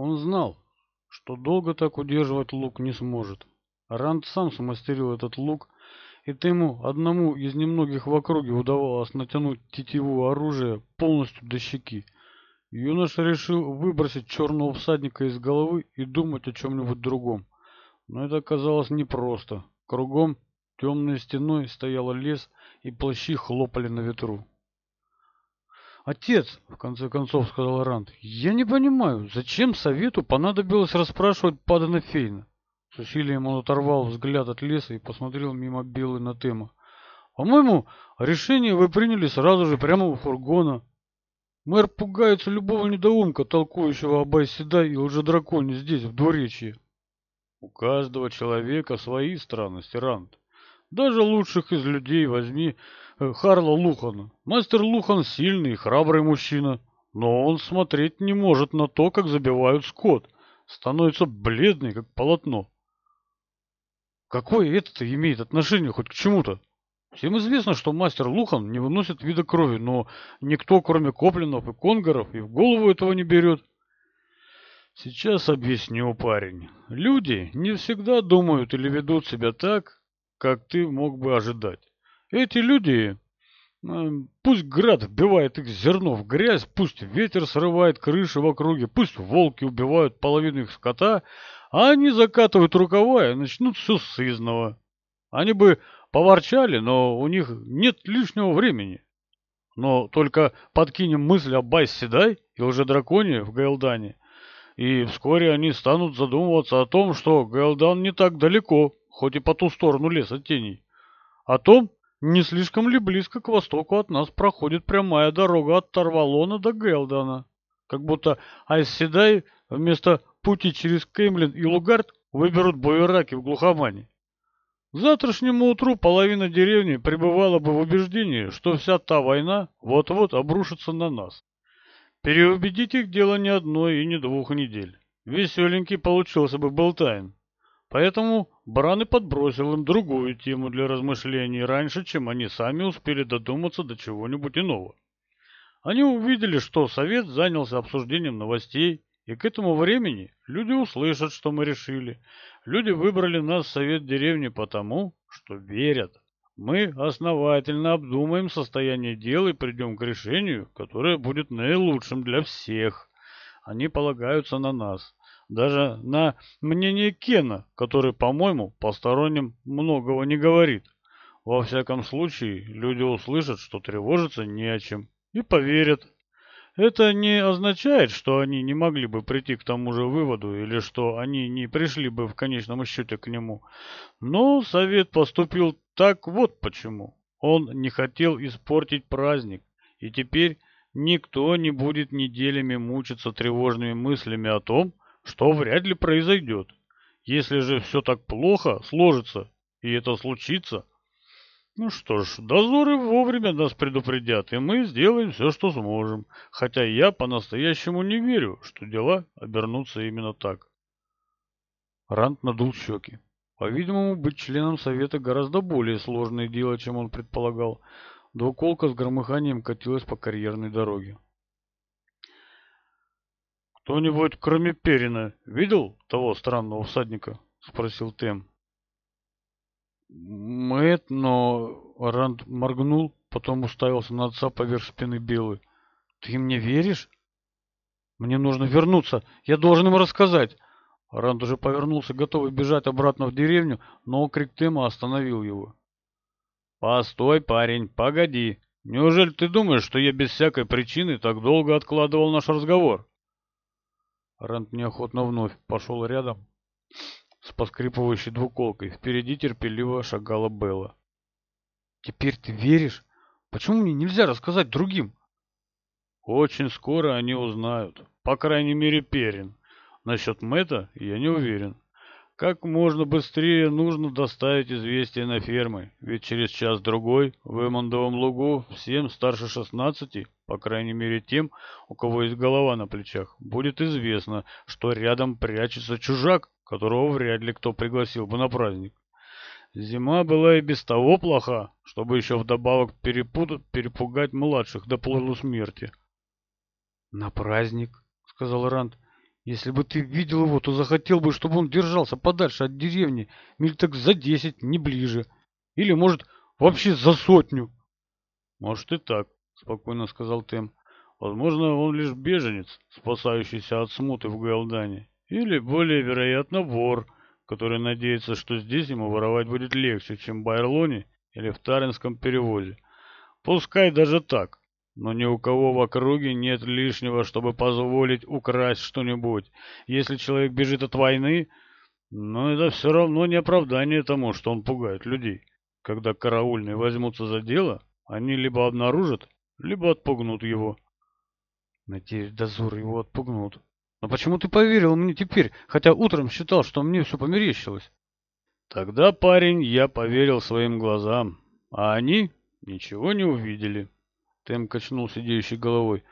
Он знал, что долго так удерживать лук не сможет. Ранд сам смастерил этот лук, и тому одному из немногих в округе удавалось натянуть тетиву оружия полностью до щеки. Юноша решил выбросить черного всадника из головы и думать о чем-нибудь другом. Но это оказалось непросто. Кругом темной стеной стоял лес, и плащи хлопали на ветру отец в конце концов сказал Ранд: я не понимаю зачем совету понадобилось расспрашивать падана фейна? С усилием он оторвал взгляд от леса и посмотрел мимо белой на тема. По моему решение вы приняли сразу же прямо у фургона. Мэр пугается любого недоумка толкующего об айседа и лжедраконе здесь в двуречье. У каждого человека свои странности Ранд. даже лучших из людей возьми Харло Лухан. Мастер Лухан сильный и храбрый мужчина, но он смотреть не может на то, как забивают скот. Становится бледный, как полотно. Какое это имеет отношение хоть к чему-то? Всем известно, что мастер Лухан не выносит вида крови, но никто, кроме Коплинов и Конгоров, и в голову этого не берет. Сейчас объясню, парень. Люди не всегда думают или ведут себя так, как ты мог бы ожидать. Эти люди, э, пусть град вбивает их зерно в грязь, пусть ветер срывает крыши в округе, пусть волки убивают половину их скота, а они закатывают рукава и начнут все сызного. Они бы поворчали, но у них нет лишнего времени. Но только подкинем мысль о Байс-Седай и уже драконе в Гайлдане, и вскоре они станут задумываться о том, что Гайлдан не так далеко, хоть и по ту сторону леса теней. О том, не слишком ли близко к востоку от нас проходит прямая дорога от Тарвалона до Гелдона? Как будто Айсседай вместо пути через Кемлин и Лугард выберут боевраки в глухомане. К завтрашнему утру половина деревни пребывала бы в убеждении, что вся та война вот-вот обрушится на нас. Переубедить их дело не одной и не двух недель. Веселенький получился бы Болтайн поэтому Бран и подбросил им другую тему для размышлений раньше, чем они сами успели додуматься до чего-нибудь иного. Они увидели, что совет занялся обсуждением новостей, и к этому времени люди услышат, что мы решили. Люди выбрали нас в совет деревни потому, что верят. Мы основательно обдумаем состояние дел и придем к решению, которое будет наилучшим для всех. Они полагаются на нас даже на мнение Кена, который, по-моему, посторонним многого не говорит. Во всяком случае, люди услышат, что тревожиться не о чем, и поверят. Это не означает, что они не могли бы прийти к тому же выводу или что они не пришли бы в конечном счете к нему. Но совет поступил так вот почему. Он не хотел испортить праздник, и теперь никто не будет неделями мучиться тревожными мыслями о том, что вряд ли произойдет. Если же все так плохо сложится, и это случится, ну что ж, дозоры вовремя нас предупредят, и мы сделаем все, что сможем. Хотя я по-настоящему не верю, что дела обернутся именно так. Рант надул щеки. По-видимому, быть членом Совета гораздо более сложное дело, чем он предполагал. Двуколка с громыханием катилась по карьерной дороге. «Кто-нибудь, кроме Перина, видел того странного всадника?» — спросил Тем. «Мэт, но...» — Ранд моргнул, потом уставился на отца поверх спины Белы. «Ты мне веришь?» «Мне нужно вернуться. Я должен им рассказать». Ранд уже повернулся, готовый бежать обратно в деревню, но крик Тема остановил его. «Постой, парень, погоди. Неужели ты думаешь, что я без всякой причины так долго откладывал наш разговор?» Рэнд неохотно вновь пошел рядом с поскрипывающей двуколкой. Впереди терпеливо шагала Белла. «Теперь ты веришь? Почему мне нельзя рассказать другим?» «Очень скоро они узнают. По крайней мере, Перин. Насчет Мэта я не уверен. Как можно быстрее нужно доставить известие на фермы, ведь через час-другой в Эммондовом лугу всем старше 16, по крайней мере тем, у кого есть голова на плечах, будет известно, что рядом прячется чужак, которого вряд ли кто пригласил бы на праздник. Зима была и без того плоха, чтобы еще вдобавок перепут... перепугать младших до полусмерти. «На праздник», — сказал Ранд, — если бы ты видел его, то захотел бы, чтобы он держался подальше от деревни, миль так за десять, не ближе. Или, может, вообще за сотню. Может и так, спокойно сказал Тем. Возможно, он лишь беженец, спасающийся от смуты в Галдане. Или, более вероятно, вор, который надеется, что здесь ему воровать будет легче, чем в Байерлоне или в Таринском перевозе. Пускай даже так. Но ни у кого в округе нет лишнего, чтобы позволить украсть что-нибудь. Если человек бежит от войны, но это все равно не оправдание тому, что он пугает людей. Когда караульные возьмутся за дело, они либо обнаружат, либо отпугнут его. Надеюсь, дозор его отпугнут. Но почему ты поверил мне теперь, хотя утром считал, что мне все померещилось? Тогда, парень, я поверил своим глазам, а они ничего не увидели. Тем качнул сидеющей головой.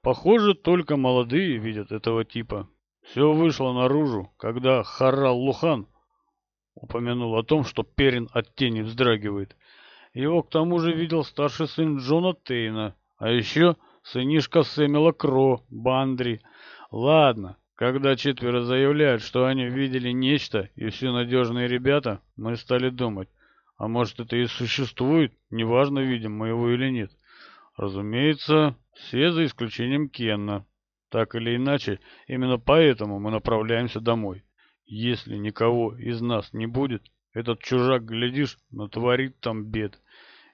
Похоже, только молодые видят этого типа. Все вышло наружу, когда Харал Лухан упомянул о том, что Перин от тени вздрагивает. Его к тому же видел старший сын Джона Тейна, а еще сынишка Сэмила Кро, Бандри. Ладно, когда четверо заявляют, что они видели нечто, и все надежные ребята, мы стали думать, а может это и существует, неважно, видим мы его или нет. Разумеется, все за исключением Кенна. Так или иначе, именно поэтому мы направляемся домой. Если никого из нас не будет, этот чужак, глядишь, натворит там бед.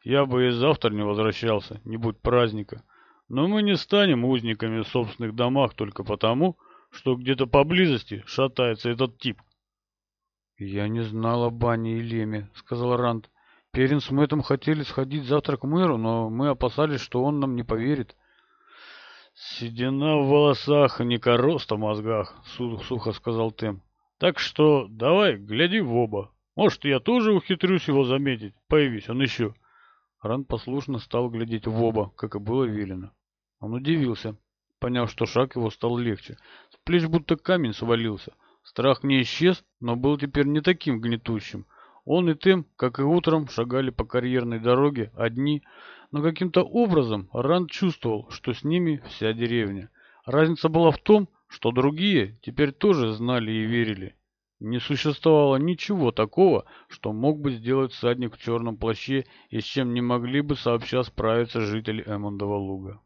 Я бы и завтра не возвращался, не будь праздника. Но мы не станем узниками в собственных домах только потому, что где-то поблизости шатается этот тип. «Я не знал о бане и леме», — сказал Рант. Перенс, мы там хотели сходить завтра к мэру, но мы опасались, что он нам не поверит. Седина в волосах, а не короста в мозгах, сухо сказал Тем. Так что давай, гляди в оба. Может, я тоже ухитрюсь его заметить. Появись, он еще. Ран послушно стал глядеть в оба, как и было велено. Он удивился, поняв, что шаг его стал легче. С плеч будто камень свалился. Страх не исчез, но был теперь не таким гнетущим. Он и Тем, как и утром, шагали по карьерной дороге одни, но каким-то образом Ранд чувствовал, что с ними вся деревня. Разница была в том, что другие теперь тоже знали и верили. Не существовало ничего такого, что мог бы сделать всадник в черном плаще и с чем не могли бы сообща справиться жители Эммондова луга.